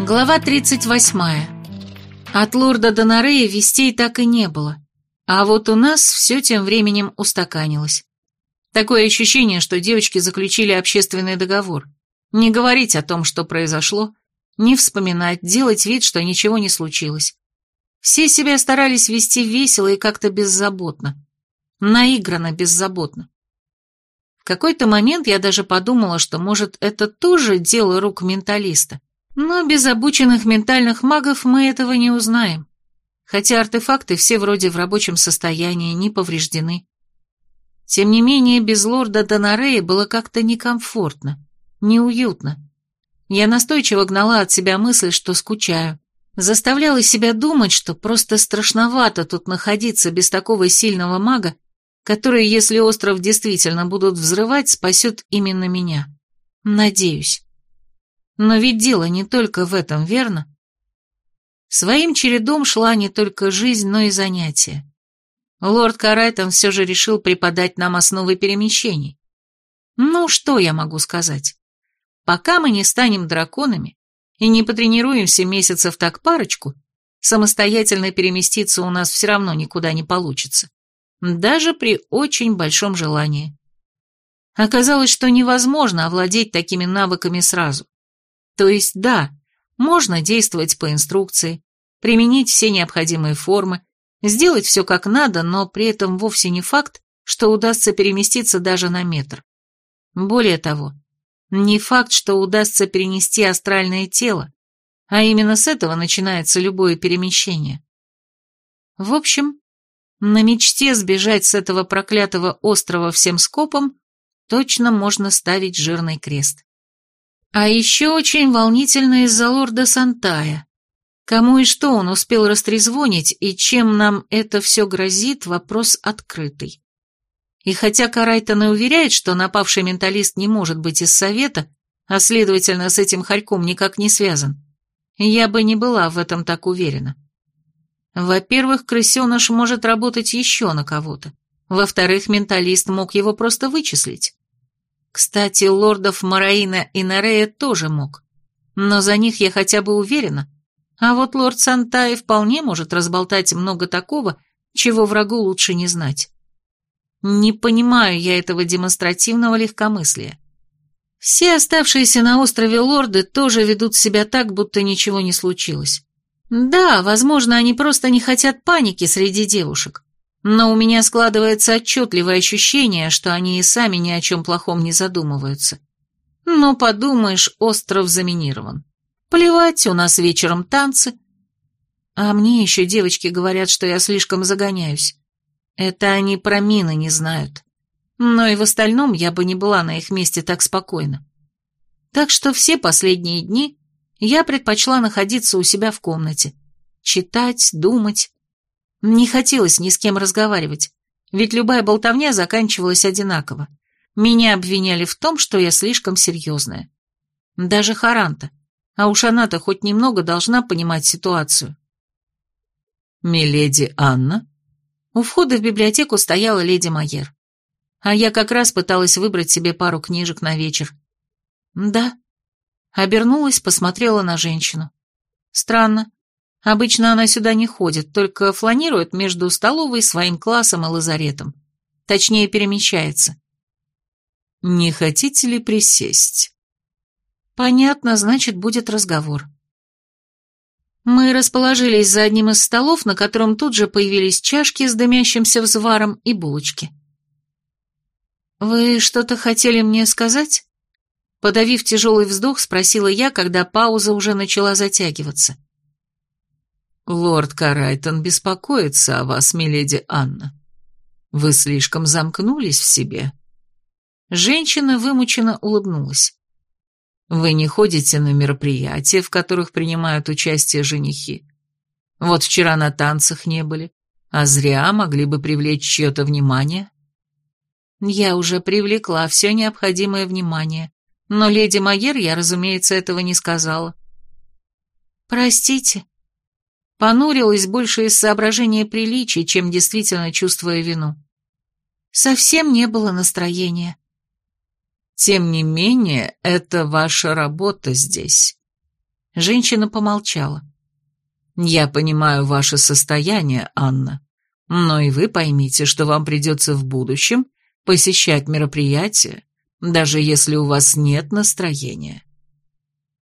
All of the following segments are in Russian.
Глава 38. От лорда Донарея вестей так и не было. А вот у нас все тем временем устаканилось. Такое ощущение, что девочки заключили общественный договор. Не говорить о том, что произошло, не вспоминать, делать вид, что ничего не случилось. Все себя старались вести весело и как-то беззаботно. Наигранно беззаботно. Какой-то момент я даже подумала, что, может, это тоже дело рук менталиста. Но без обученных ментальных магов мы этого не узнаем. Хотя артефакты все вроде в рабочем состоянии, не повреждены. Тем не менее, без лорда Донарея было как-то некомфортно, неуютно. Я настойчиво гнала от себя мысль, что скучаю. Заставляла себя думать, что просто страшновато тут находиться без такого сильного мага, который, если остров действительно будут взрывать, спасет именно меня. Надеюсь. Но ведь дело не только в этом, верно? Своим чередом шла не только жизнь, но и занятия. Лорд Карайтон все же решил преподать нам основы перемещений. Ну, что я могу сказать? Пока мы не станем драконами и не потренируемся месяцев так парочку, самостоятельно переместиться у нас все равно никуда не получится. Даже при очень большом желании. Оказалось, что невозможно овладеть такими навыками сразу. То есть да, можно действовать по инструкции, применить все необходимые формы, сделать все как надо, но при этом вовсе не факт, что удастся переместиться даже на метр. Более того, не факт, что удастся перенести астральное тело, а именно с этого начинается любое перемещение. В общем, на мечте сбежать с этого проклятого острова всем скопом точно можно ставить жирный крест. А еще очень волнительно из-за лорда Сантая. Кому и что он успел растрезвонить, и чем нам это все грозит, вопрос открытый. И хотя Карайтон и уверяет, что напавший менталист не может быть из совета, а следовательно с этим хорьком никак не связан, я бы не была в этом так уверена. Во-первых, крысеныш может работать еще на кого-то. Во-вторых, менталист мог его просто вычислить. Кстати, лордов Мараина и Нарея тоже мог. Но за них я хотя бы уверена. А вот лорд Сантай вполне может разболтать много такого, чего врагу лучше не знать. Не понимаю я этого демонстративного легкомыслия. Все оставшиеся на острове лорды тоже ведут себя так, будто ничего не случилось. Да, возможно, они просто не хотят паники среди девушек но у меня складывается отчетливое ощущение, что они и сами ни о чем плохом не задумываются. Но подумаешь, остров заминирован. Плевать, у нас вечером танцы. А мне еще девочки говорят, что я слишком загоняюсь. Это они про мины не знают. Но и в остальном я бы не была на их месте так спокойно. Так что все последние дни я предпочла находиться у себя в комнате. Читать, думать, не хотелось ни с кем разговаривать, ведь любая болтовня заканчивалась одинаково. Меня обвиняли в том, что я слишком серьезная. Даже Харанта. А уж она-то хоть немного должна понимать ситуацию. «Миледи Анна?» У входа в библиотеку стояла леди Майер. А я как раз пыталась выбрать себе пару книжек на вечер. «Да». Обернулась, посмотрела на женщину. Странно. Обычно она сюда не ходит, только фланирует между столовой, своим классом и лазаретом. Точнее, перемещается. «Не хотите ли присесть?» «Понятно, значит, будет разговор». Мы расположились за одним из столов, на котором тут же появились чашки с дымящимся взваром и булочки. «Вы что-то хотели мне сказать?» Подавив тяжелый вздох, спросила я, когда пауза уже начала затягиваться. «Лорд Карайтон беспокоится о вас, миледи Анна. Вы слишком замкнулись в себе». Женщина вымученно улыбнулась. «Вы не ходите на мероприятия, в которых принимают участие женихи. Вот вчера на танцах не были, а зря могли бы привлечь чье-то внимание». «Я уже привлекла все необходимое внимание, но леди Майер я, разумеется, этого не сказала». «Простите», Понурилась больше из соображения приличия, чем действительно чувствуя вину. Совсем не было настроения. Тем не менее, это ваша работа здесь. Женщина помолчала. Я понимаю ваше состояние, Анна, но и вы поймите, что вам придется в будущем посещать мероприятия, даже если у вас нет настроения.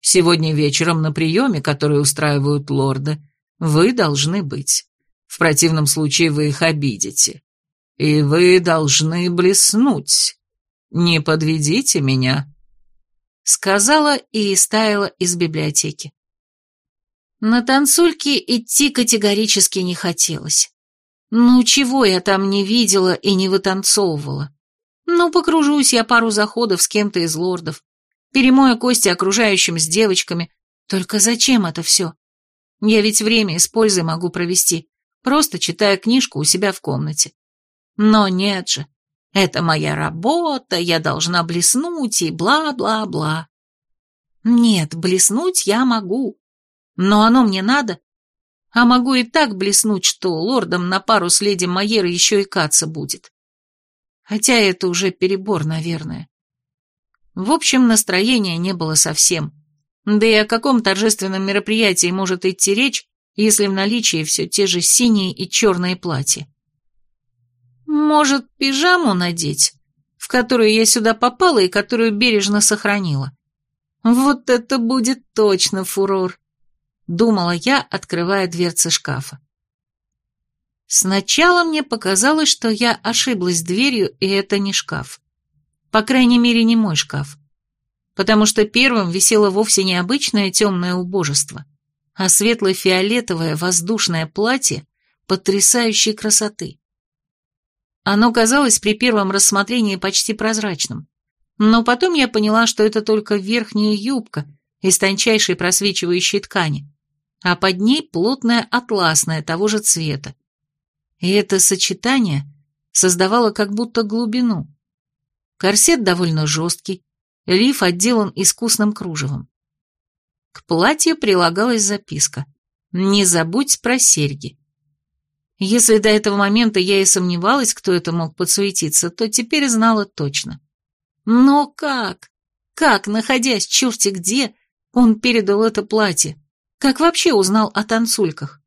Сегодня вечером на приеме, который устраивают лорды, вы должны быть. В противном случае вы их обидите. И вы должны блеснуть. Не подведите меня. Сказала и стаяла из библиотеки. На танцульки идти категорически не хотелось. Ну, чего я там не видела и не вытанцовывала? Ну, покружусь я пару заходов с кем-то из лордов, перемою кости окружающим с девочками. Только зачем это все? Я ведь время с пользой могу провести, просто читая книжку у себя в комнате. Но нет же, это моя работа, я должна блеснуть и бла-бла-бла. Нет, блеснуть я могу, но оно мне надо. А могу и так блеснуть, что лордом на пару с леди Майеры еще и каться будет. Хотя это уже перебор, наверное. В общем, настроения не было совсем. Да и о каком торжественном мероприятии может идти речь, если в наличии все те же синие и черные платья? Может, пижаму надеть, в которую я сюда попала и которую бережно сохранила? Вот это будет точно фурор думала я, открывая дверцы шкафа. Сначала мне показалось, что я ошиблась дверью, и это не шкаф. По крайней мере, не мой шкаф. Потому что первым висело вовсе не обычное темное убожество, а светло-фиолетовое воздушное платье потрясающей красоты. Оно казалось при первом рассмотрении почти прозрачным, но потом я поняла, что это только верхняя юбка из тончайшей просвечивающей ткани, а под ней плотная атласная того же цвета. И это сочетание создавало как будто глубину. Корсет довольно жесткий, лиф отделан искусным кружевом. К платью прилагалась записка «Не забудь про серьги». Если до этого момента я и сомневалась, кто это мог подсуетиться, то теперь знала точно. Но как? Как, находясь черти где, он передал это платье? Как вообще узнал о танцульках?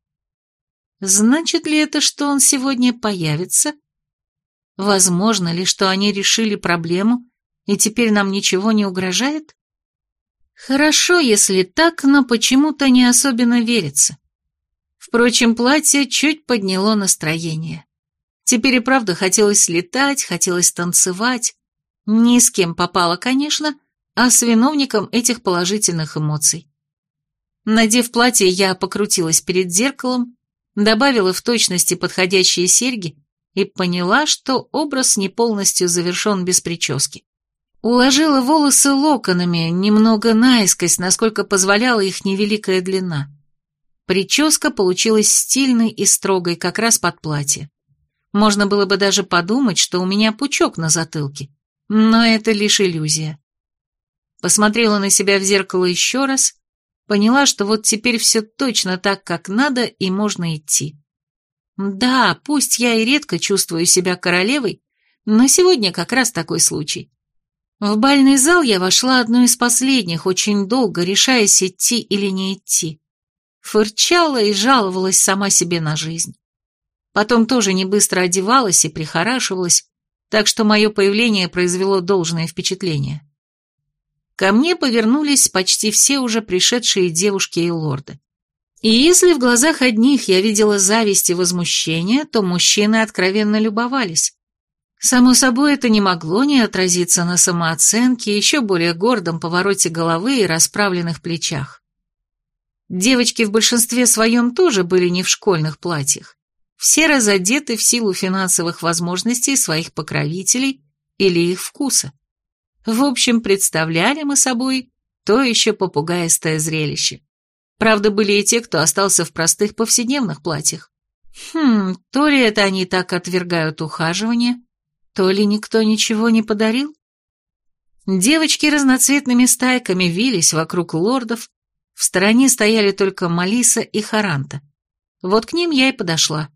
Значит ли это, что он сегодня появится? Возможно ли, что они решили проблему, и теперь нам ничего не угрожает? Хорошо, если так, но почему-то не особенно верится. Впрочем, платье чуть подняло настроение. Теперь и правда хотелось летать, хотелось танцевать. Ни с кем попало, конечно, а с виновником этих положительных эмоций. Надев платье, я покрутилась перед зеркалом, добавила в точности подходящие серьги и поняла, что образ не полностью завершен без прически. Уложила волосы локонами, немного наискось, насколько позволяла их невеликая длина. Прическа получилась стильной и строгой, как раз под платье. Можно было бы даже подумать, что у меня пучок на затылке, но это лишь иллюзия. Посмотрела на себя в зеркало еще раз Поняла, что вот теперь все точно так, как надо, и можно идти. Да, пусть я и редко чувствую себя королевой, но сегодня как раз такой случай. В бальный зал я вошла одной из последних, очень долго решаясь идти или не идти. Фырчала и жаловалась сама себе на жизнь. Потом тоже не быстро одевалась и прихорашивалась, так что мое появление произвело должное впечатление. Ко мне повернулись почти все уже пришедшие девушки и лорды. И если в глазах одних я видела зависть и возмущение, то мужчины откровенно любовались. Само собой, это не могло не отразиться на самооценке, еще более гордом повороте головы и расправленных плечах. Девочки в большинстве своем тоже были не в школьных платьях. Все разодеты в силу финансовых возможностей своих покровителей или их вкуса. В общем, представляли мы собой то еще попугаистое зрелище. Правда, были и те, кто остался в простых повседневных платьях. Хм, то ли это они так отвергают ухаживание, то ли никто ничего не подарил. Девочки разноцветными стайками вились вокруг лордов, в стороне стояли только Малиса и Харанта. Вот к ним я и подошла.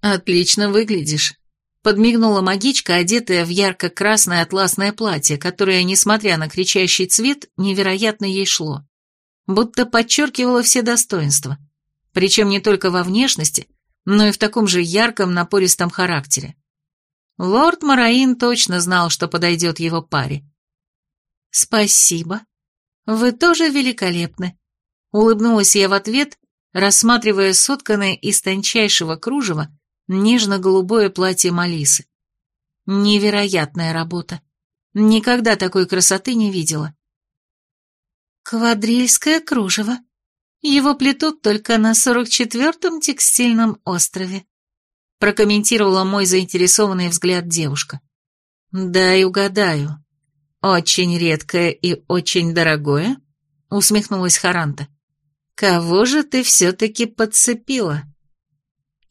«Отлично выглядишь», Подмигнула магичка, одетая в ярко-красное атласное платье, которое, несмотря на кричащий цвет, невероятно ей шло. Будто подчеркивало все достоинства. Причем не только во внешности, но и в таком же ярком, напористом характере. Лорд Мараин точно знал, что подойдет его паре. «Спасибо. Вы тоже великолепны», — улыбнулась я в ответ, рассматривая сотканное из тончайшего кружева нежно-голубое платье Малисы. Невероятная работа. Никогда такой красоты не видела. Квадрильское кружево. Его плетут только на 44-м текстильном острове. Прокомментировала мой заинтересованный взгляд девушка. «Дай угадаю. Очень редкое и очень дорогое?» Усмехнулась Харанта. «Кого же ты все-таки подцепила?»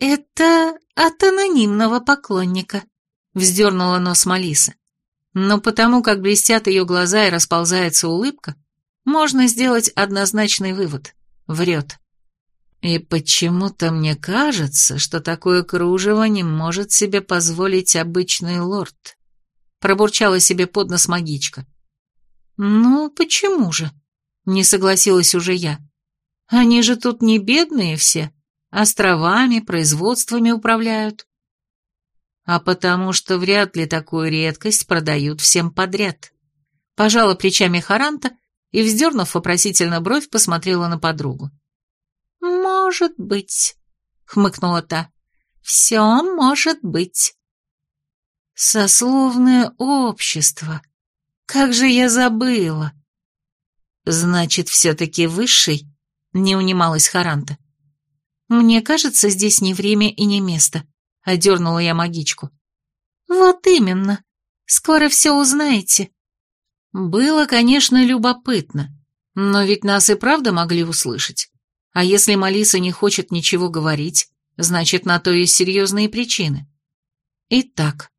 «Это от анонимного поклонника», — вздернула нос Малиса. Но потому, как блестят ее глаза и расползается улыбка, можно сделать однозначный вывод. Врет. И почему-то мне кажется, что такое кружево не может себе позволить обычный лорд. Пробурчала себе под нос магичка. Ну, почему же? Не согласилась уже я. Они же тут не бедные все островами, производствами управляют. А потому что вряд ли такую редкость продают всем подряд. Пожала плечами Харанта и, вздернув вопросительно бровь, посмотрела на подругу. «Может быть», — хмыкнула та, — «все может быть». «Сословное общество. Как же я забыла!» «Значит, все-таки высший?» — не унималась Харанта. «Мне кажется, здесь не время и не место», — одернула я магичку. «Вот именно. Скоро все узнаете». Было, конечно, любопытно, но ведь нас и правда могли услышать. А если Малиса не хочет ничего говорить, значит, на то есть серьезные причины. Итак,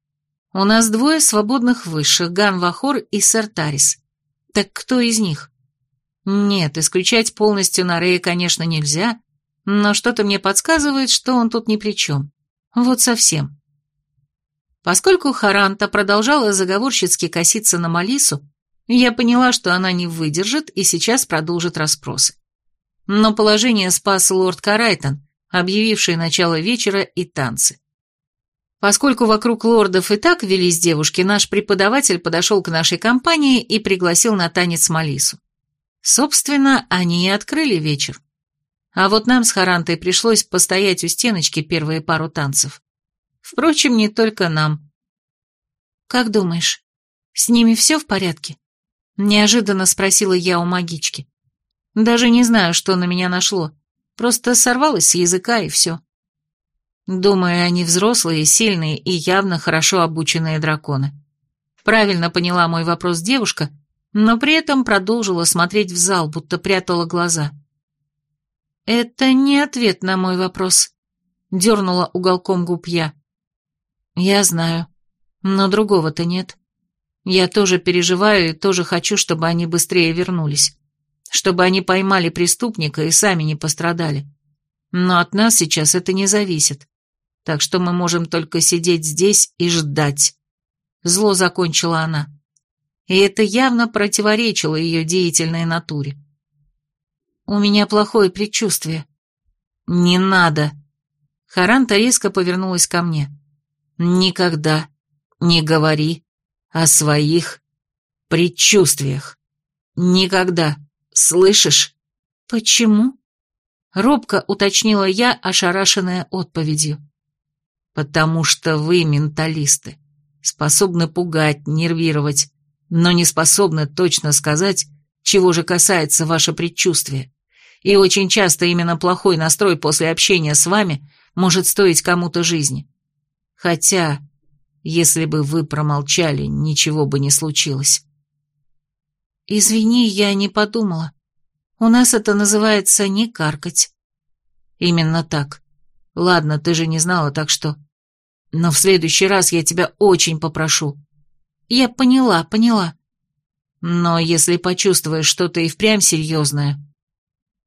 у нас двое свободных высших, Ган Вахор и Сэр Тарис. Так кто из них? Нет, исключать полностью Нарея, конечно, нельзя, но что-то мне подсказывает, что он тут ни при чем. Вот совсем. Поскольку Харанта продолжала заговорщицки коситься на Малису, я поняла, что она не выдержит и сейчас продолжит расспросы. Но положение спас лорд Карайтон, объявивший начало вечера и танцы. Поскольку вокруг лордов и так велись девушки, наш преподаватель подошел к нашей компании и пригласил на танец Малису. Собственно, они и открыли вечер. А вот нам с Харантой пришлось постоять у стеночки первые пару танцев. Впрочем, не только нам. «Как думаешь, с ними все в порядке?» Неожиданно спросила я у магички. Даже не знаю, что на меня нашло. Просто сорвалось с языка и все. Думаю, они взрослые, сильные и явно хорошо обученные драконы. Правильно поняла мой вопрос девушка, но при этом продолжила смотреть в зал, будто прятала глаза. «Это не ответ на мой вопрос», — дернула уголком губ я. «Я знаю, но другого-то нет. Я тоже переживаю и тоже хочу, чтобы они быстрее вернулись. Чтобы они поймали преступника и сами не пострадали. Но от нас сейчас это не зависит. Так что мы можем только сидеть здесь и ждать». Зло закончила она. И это явно противоречило ее деятельной натуре. У меня плохое предчувствие. Не надо. Харанта резко повернулась ко мне. Никогда не говори о своих предчувствиях. Никогда. Слышишь? Почему? Робко уточнила я, ошарашенная отповедью. Потому что вы менталисты, способны пугать, нервировать, но не способны точно сказать, чего же касается ваше предчувствие. И очень часто именно плохой настрой после общения с вами может стоить кому-то жизни. Хотя, если бы вы промолчали, ничего бы не случилось. Извини, я не подумала. У нас это называется не каркать. Именно так. Ладно, ты же не знала, так что... Но в следующий раз я тебя очень попрошу. Я поняла, поняла. Но если почувствуешь что-то и впрямь серьезное,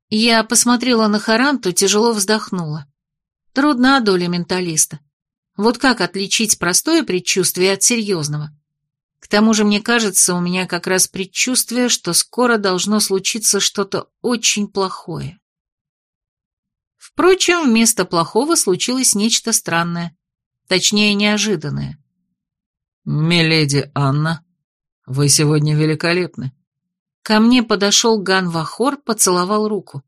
я посмотрела на Харанту, тяжело вздохнула. Трудна доля менталиста. Вот как отличить простое предчувствие от серьезного? К тому же, мне кажется, у меня как раз предчувствие, что скоро должно случиться что-то очень плохое. Впрочем, вместо плохого случилось нечто странное, точнее, неожиданное. «Миледи Анна, вы сегодня великолепны». Ко мне подошел Ган Вахор, поцеловал руку.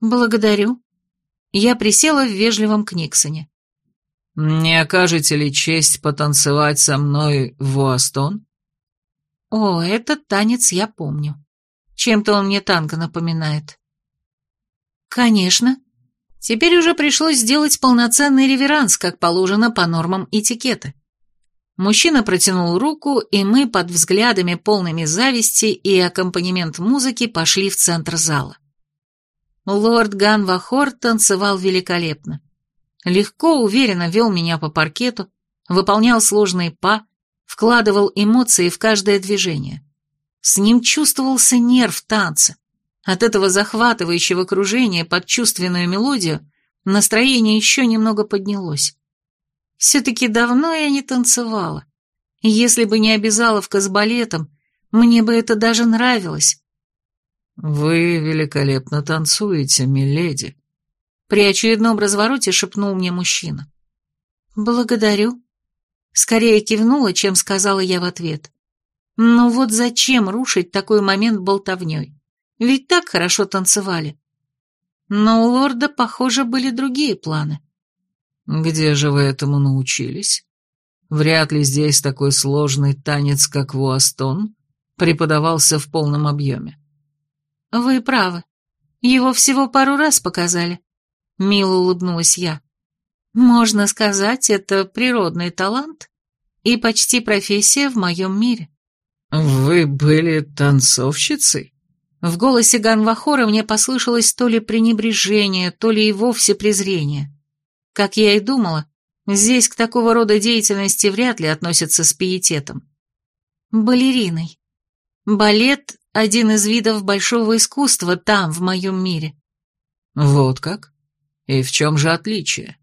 «Благодарю». Я присела в вежливом книксоне. «Не окажете ли честь потанцевать со мной в Уастон?» «О, этот танец я помню. Чем-то он мне танго напоминает». «Конечно. Теперь уже пришлось сделать полноценный реверанс, как положено по нормам этикета». Мужчина протянул руку, и мы под взглядами, полными зависти и аккомпанемент музыки пошли в центр зала. Лорд Ганвахор танцевал великолепно. Легко, уверенно вел меня по паркету, выполнял сложные па, вкладывал эмоции в каждое движение. С ним чувствовался нерв танца. От этого захватывающего кружения под чувственную мелодию настроение еще немного поднялось. Все-таки давно я не танцевала. Если бы не обязаловка с балетом, мне бы это даже нравилось. «Вы великолепно танцуете, миледи», — при очередном развороте шепнул мне мужчина. «Благодарю». Скорее кивнула, чем сказала я в ответ. «Ну вот зачем рушить такой момент болтовней? Ведь так хорошо танцевали». Но у лорда, похоже, были другие планы. «Где же вы этому научились? Вряд ли здесь такой сложный танец, как Вуастон, преподавался в полном объеме». «Вы правы. Его всего пару раз показали», — мило улыбнулась я. «Можно сказать, это природный талант и почти профессия в моем мире». «Вы были танцовщицей?» В голосе Ганвахора мне послышалось то ли пренебрежение, то ли и вовсе презрение. Как я и думала, здесь к такого рода деятельности вряд ли относятся с пиететом. Балериной. Балет – один из видов большого искусства там, в моем мире. Вот как? И в чем же отличие?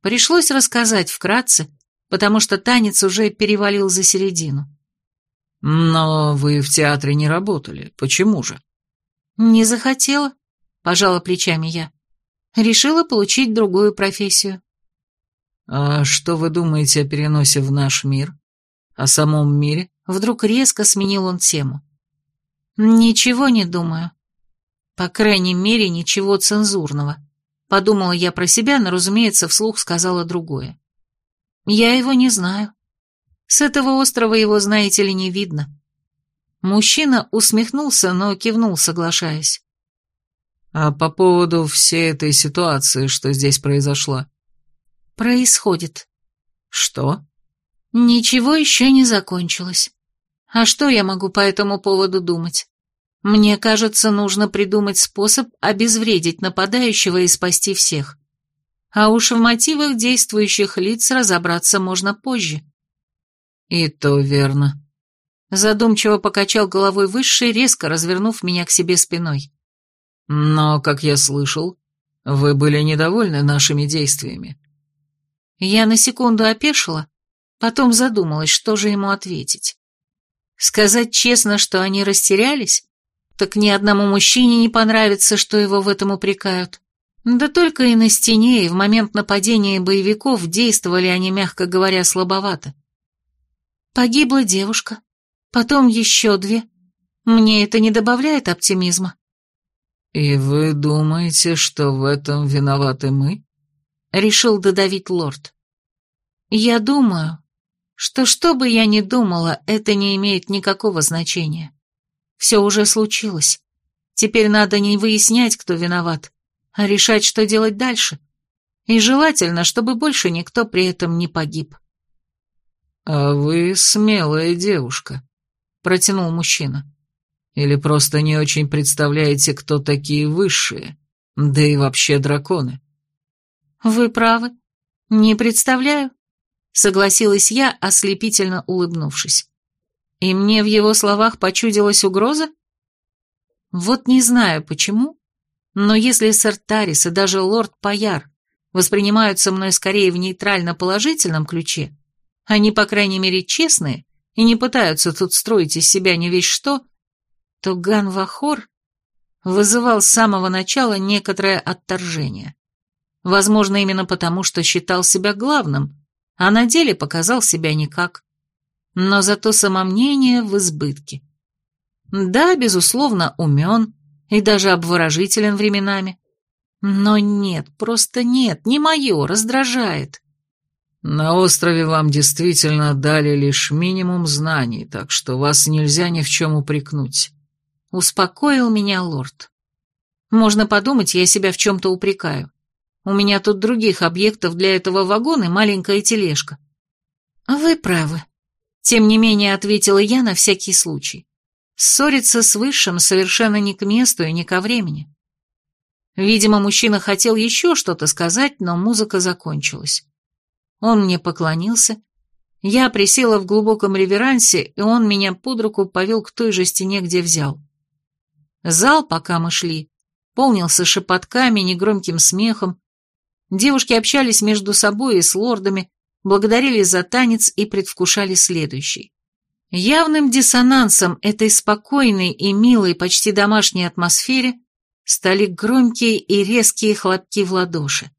Пришлось рассказать вкратце, потому что танец уже перевалил за середину. Но вы в театре не работали. Почему же? Не захотела, пожала плечами я. Решила получить другую профессию. А что вы думаете о переносе в наш мир? О самом мире? Вдруг резко сменил он тему. Ничего не думаю. По крайней мере, ничего цензурного. Подумала я про себя, но, разумеется, вслух сказала другое. Я его не знаю. С этого острова его, знаете ли, не видно. Мужчина усмехнулся, но кивнул, соглашаясь. А по поводу всей этой ситуации, что здесь произошло? Происходит. Что? Ничего еще не закончилось. А что я могу по этому поводу думать? Мне кажется, нужно придумать способ обезвредить нападающего и спасти всех. А уж в мотивах действующих лиц разобраться можно позже. И то верно. Задумчиво покачал головой высший, резко развернув меня к себе спиной. Но, как я слышал, вы были недовольны нашими действиями. Я на секунду опешила, потом задумалась, что же ему ответить. Сказать честно, что они растерялись? Так ни одному мужчине не понравится, что его в этом упрекают. Да только и на стене, и в момент нападения боевиков действовали они, мягко говоря, слабовато. Погибла девушка, потом еще две. Мне это не добавляет оптимизма. «И вы думаете, что в этом виноваты мы?» — решил додавить лорд. «Я думаю, что что бы я ни думала, это не имеет никакого значения. Все уже случилось. Теперь надо не выяснять, кто виноват, а решать, что делать дальше. И желательно, чтобы больше никто при этом не погиб». «А вы смелая девушка», — протянул мужчина. Или просто не очень представляете, кто такие высшие, да и вообще драконы?» «Вы правы. Не представляю», — согласилась я, ослепительно улыбнувшись. «И мне в его словах почудилась угроза? Вот не знаю почему, но если сэр Тарис и даже лорд Паяр воспринимаются мной скорее в нейтрально-положительном ключе, они, по крайней мере, честные и не пытаются тут строить из себя не весь что, то Ган Вахор вызывал с самого начала некоторое отторжение. Возможно, именно потому, что считал себя главным, а на деле показал себя никак. Но зато самомнение в избытке. Да, безусловно, умен и даже обворожителен временами. Но нет, просто нет, не мое, раздражает. На острове вам действительно дали лишь минимум знаний, так что вас нельзя ни в чем упрекнуть. Успокоил меня лорд. Можно подумать, я себя в чем-то упрекаю. У меня тут других объектов для этого вагона и маленькая тележка. Вы правы. Тем не менее, ответила я на всякий случай. Ссориться с Высшим совершенно не к месту и не ко времени. Видимо, мужчина хотел еще что-то сказать, но музыка закончилась. Он мне поклонился, я присела в глубоком реверансе, и он меня под руку повел к той же стене, где взял. Зал, пока мы шли, полнился шепотками, негромким смехом. Девушки общались между собой и с лордами, благодарили за танец и предвкушали следующий. Явным диссонансом этой спокойной и милой, почти домашней атмосфере стали громкие и резкие хлопки в ладоши.